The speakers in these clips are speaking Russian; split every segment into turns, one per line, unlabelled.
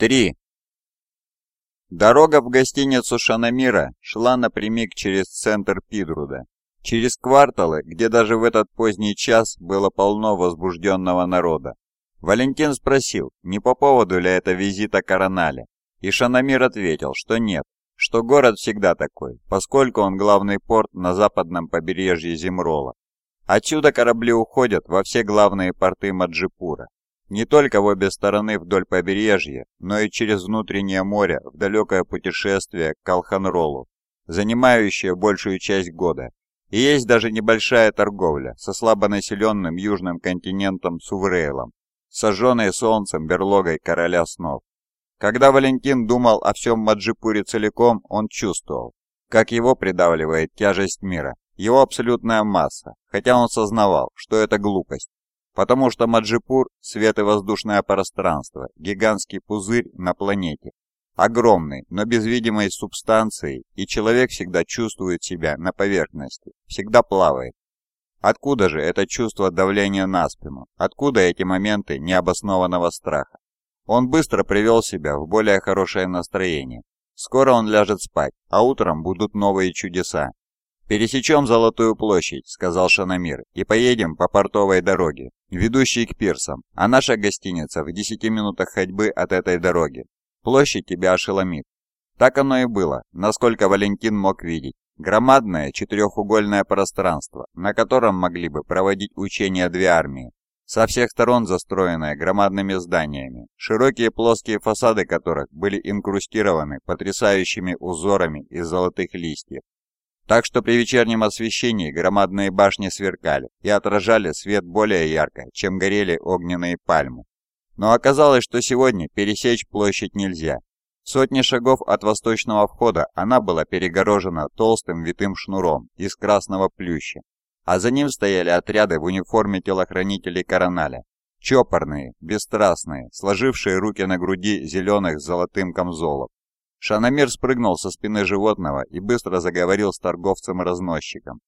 3. Дорога в гостиницу Шанамира шла напрямик через центр Пидруда, через кварталы, где даже в этот поздний час было полно возбужденного народа. Валентин спросил, не по поводу ли это визита Короналя, и Шанамир ответил, что нет, что город всегда такой, поскольку он главный порт на западном побережье Зимрола. Отсюда корабли уходят во все главные порты Маджипура, не только в обе стороны вдоль побережья, но и через внутреннее море в далекое путешествие к Калханролу, занимающее большую часть года. И есть даже небольшая торговля со слабонаселенным южным континентом Суврейлом, сожженной солнцем берлогой короля снов. Когда Валентин думал о всем Маджипуре целиком, он чувствовал, как его придавливает тяжесть мира, его абсолютная масса, хотя он сознавал, что это глупость, Потому что Маджипур – свет и воздушное пространство, гигантский пузырь на планете. Огромный, но без видимой субстанции, и человек всегда чувствует себя на поверхности, всегда плавает. Откуда же это чувство давления на спину? Откуда эти моменты необоснованного страха? Он быстро привел себя в более хорошее настроение. Скоро он ляжет спать, а утром будут новые чудеса. «Пересечем Золотую площадь», — сказал Шанамир, — «и поедем по портовой дороге, ведущей к пирсам, а наша гостиница в десяти минутах ходьбы от этой дороги. Площадь тебя ошеломит». Так оно и было, насколько Валентин мог видеть. Громадное четырехугольное пространство, на котором могли бы проводить учения две армии, со всех сторон застроенное громадными зданиями, широкие плоские фасады которых были инкрустированы потрясающими узорами из золотых листьев, так что при вечернем освещении громадные башни сверкали и отражали свет более ярко, чем горели огненные пальмы. Но оказалось, что сегодня пересечь площадь нельзя. Сотни шагов от восточного входа она была перегорожена толстым витым шнуром из красного плюща, а за ним стояли отряды в униформе телохранителей Короналя. Чопорные, бесстрастные, сложившие руки на груди зеленых с золотым камзолов. Шанамир спрыгнул со спины животного и быстро заговорил с торговцем-разносчиком.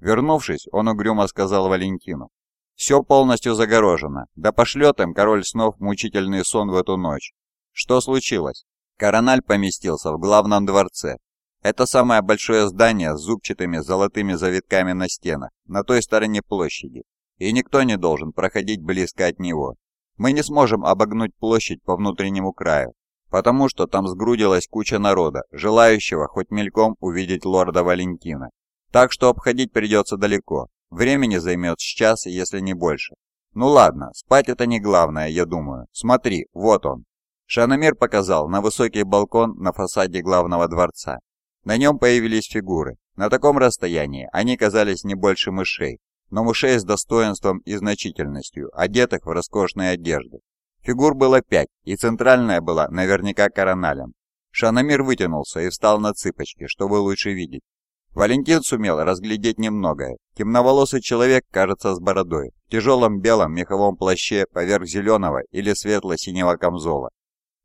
Вернувшись, он угрюмо сказал Валентину. «Все полностью загорожено. Да пошлет им король снов мучительный сон в эту ночь. Что случилось?» Корональ поместился в главном дворце. Это самое большое здание с зубчатыми золотыми завитками на стенах, на той стороне площади. И никто не должен проходить близко от него. Мы не сможем обогнуть площадь по внутреннему краю, потому что там сгрудилась куча народа, желающего хоть мельком увидеть лорда Валентина. Так что обходить придется далеко. Времени займет с час, если не больше. Ну ладно, спать это не главное, я думаю. Смотри, вот он. Шаномир показал на высокий балкон на фасаде главного дворца. На нем появились фигуры. На таком расстоянии они казались не больше мышей, но мышей с достоинством и значительностью, одетых в роскошные одежды. Фигур было пять, и центральная была наверняка короналем. Шанамир вытянулся и встал на цыпочки, чтобы лучше видеть. Валентин сумел разглядеть немногое. Темноволосый человек, кажется, с бородой, в тяжелом белом меховом плаще поверх зеленого или светло-синего камзола.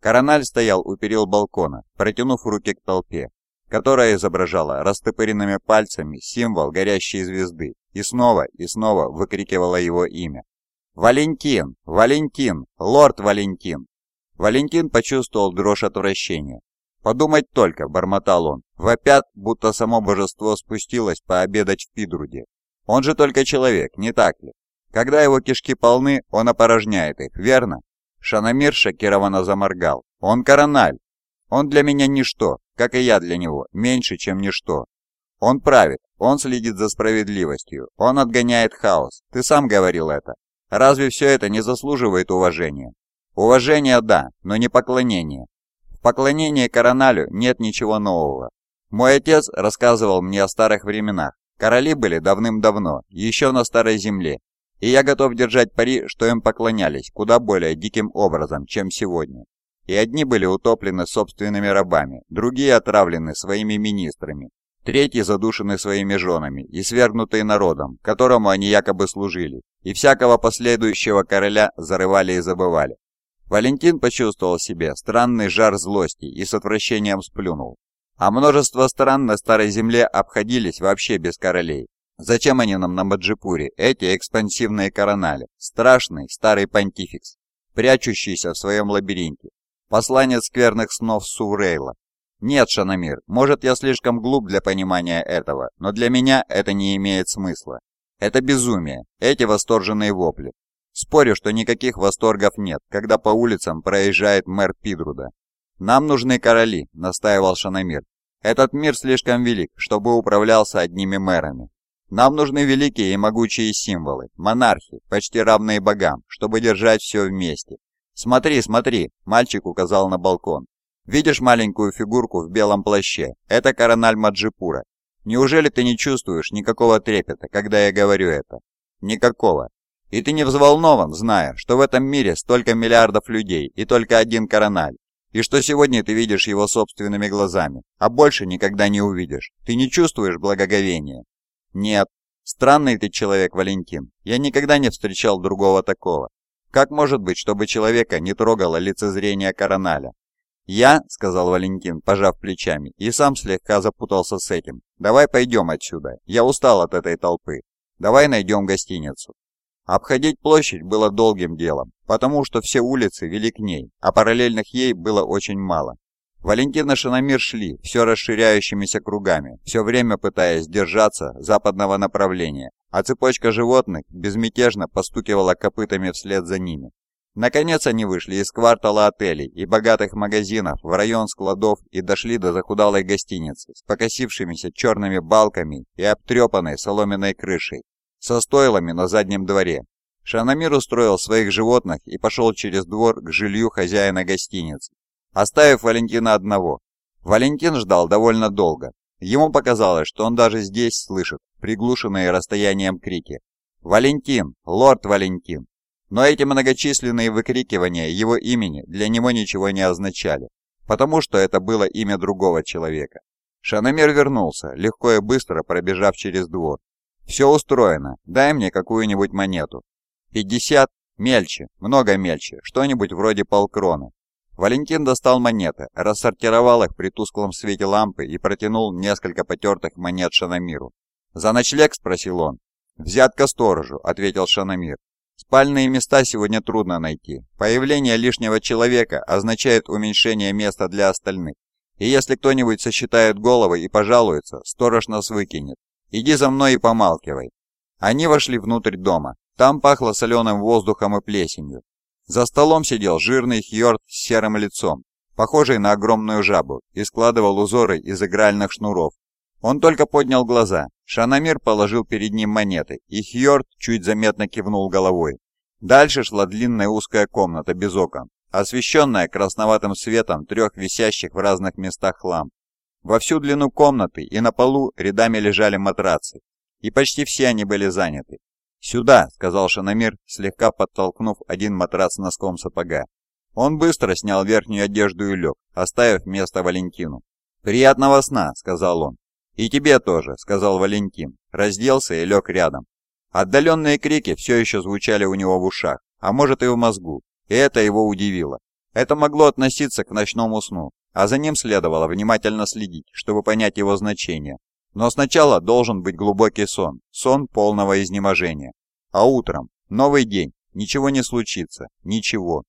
Корональ стоял у перил балкона, протянув руки к толпе, которая изображала растопыренными пальцами символ горящей звезды и снова и снова выкрикивала его имя. «Валентин! Валентин! Лорд Валентин!» Валентин почувствовал дрожь отвращения. «Подумать только!» – бормотал он. Вопят, будто само божество спустилось пообедать в Пидруде. Он же только человек, не так ли? Когда его кишки полны, он опорожняет их, верно? Шанамир шокированно заморгал. Он корональ. Он для меня ничто, как и я для него, меньше, чем ничто. Он правит, он следит за справедливостью, он отгоняет хаос. Ты сам говорил это. Разве все это не заслуживает уважения? Уважение – да, но не поклонение. В поклонении Короналю нет ничего нового. Мой отец рассказывал мне о старых временах. Короли были давным-давно, еще на Старой Земле. И я готов держать пари, что им поклонялись куда более диким образом, чем сегодня. И одни были утоплены собственными рабами, другие отравлены своими министрами, третьи задушены своими женами и свергнутые народом, которому они якобы служили, и всякого последующего короля зарывали и забывали. Валентин почувствовал себе странный жар злости и с отвращением сплюнул. А множество стран на Старой Земле обходились вообще без королей. Зачем они нам на Маджипуре, эти экспансивные коронали? Страшный старый понтификс, прячущийся в своем лабиринте. Посланец скверных снов Суврейла. Нет, Шанамир, может я слишком глуп для понимания этого, но для меня это не имеет смысла. Это безумие, эти восторженные вопли. Спорю, что никаких восторгов нет, когда по улицам проезжает мэр Пидруда. «Нам нужны короли», — настаивал Шанамир. «Этот мир слишком велик, чтобы управлялся одними мэрами. Нам нужны великие и могучие символы, монархи, почти равные богам, чтобы держать все вместе. Смотри, смотри, мальчик указал на балкон. Видишь маленькую фигурку в белом плаще? Это корональ Маджипура. Неужели ты не чувствуешь никакого трепета, когда я говорю это? Никакого. И ты не взволнован, зная, что в этом мире столько миллиардов людей и только один корональ, и что сегодня ты видишь его собственными глазами, а больше никогда не увидишь. Ты не чувствуешь благоговения? Нет. Странный ты человек, Валентин. Я никогда не встречал другого такого. Как может быть, чтобы человека не трогало лицезрение короналя? «Я», — сказал Валентин, пожав плечами, и сам слегка запутался с этим. «Давай пойдем отсюда. Я устал от этой толпы. Давай найдем гостиницу». Обходить площадь было долгим делом, потому что все улицы вели к ней, а параллельных ей было очень мало. Валентин и Шанамир шли все расширяющимися кругами, все время пытаясь держаться западного направления, а цепочка животных безмятежно постукивала копытами вслед за ними. Наконец они вышли из квартала отелей и богатых магазинов в район складов и дошли до захудалой гостиницы с покосившимися черными балками и обтрепанной соломенной крышей, со стойлами на заднем дворе. Шанамир устроил своих животных и пошел через двор к жилью хозяина гостиницы, оставив Валентина одного. Валентин ждал довольно долго. Ему показалось, что он даже здесь слышит приглушенные расстоянием крики. «Валентин! Лорд Валентин!» Но эти многочисленные выкрикивания его имени для него ничего не означали, потому что это было имя другого человека. Шаномер вернулся, легко и быстро пробежав через двор. «Все устроено, дай мне какую-нибудь монету». «Пятьдесят? Мельче, много мельче, что-нибудь вроде полкроны». Валентин достал монеты, рассортировал их при тусклом свете лампы и протянул несколько потертых монет Шанамиру. «За ночлег?» – спросил он. «Взятка сторожу», – ответил Шанамир. Спальные места сегодня трудно найти. Появление лишнего человека означает уменьшение места для остальных. И если кто-нибудь сосчитает головы и пожалуется, сторож нас выкинет. Иди за мной и помалкивай. Они вошли внутрь дома. Там пахло соленым воздухом и плесенью. За столом сидел жирный хьорд с серым лицом, похожий на огромную жабу, и складывал узоры из игральных шнуров. Он только поднял глаза. Шанамир положил перед ним монеты, и Хьорд чуть заметно кивнул головой. Дальше шла длинная узкая комната без окон, освещенная красноватым светом трех висящих в разных местах ламп. Во всю длину комнаты и на полу рядами лежали матрацы, и почти все они были заняты. «Сюда», — сказал Шанамир, слегка подтолкнув один матрац носком сапога. Он быстро снял верхнюю одежду и лег, оставив место Валентину. «Приятного сна», — сказал он. «И тебе тоже», — сказал Валентин, разделся и лег рядом. Отдаленные крики все еще звучали у него в ушах, а может и в мозгу, и это его удивило. Это могло относиться к ночному сну, а за ним следовало внимательно следить, чтобы понять его значение. Но сначала должен быть глубокий сон, сон полного изнеможения. А утром, новый день, ничего не случится, ничего.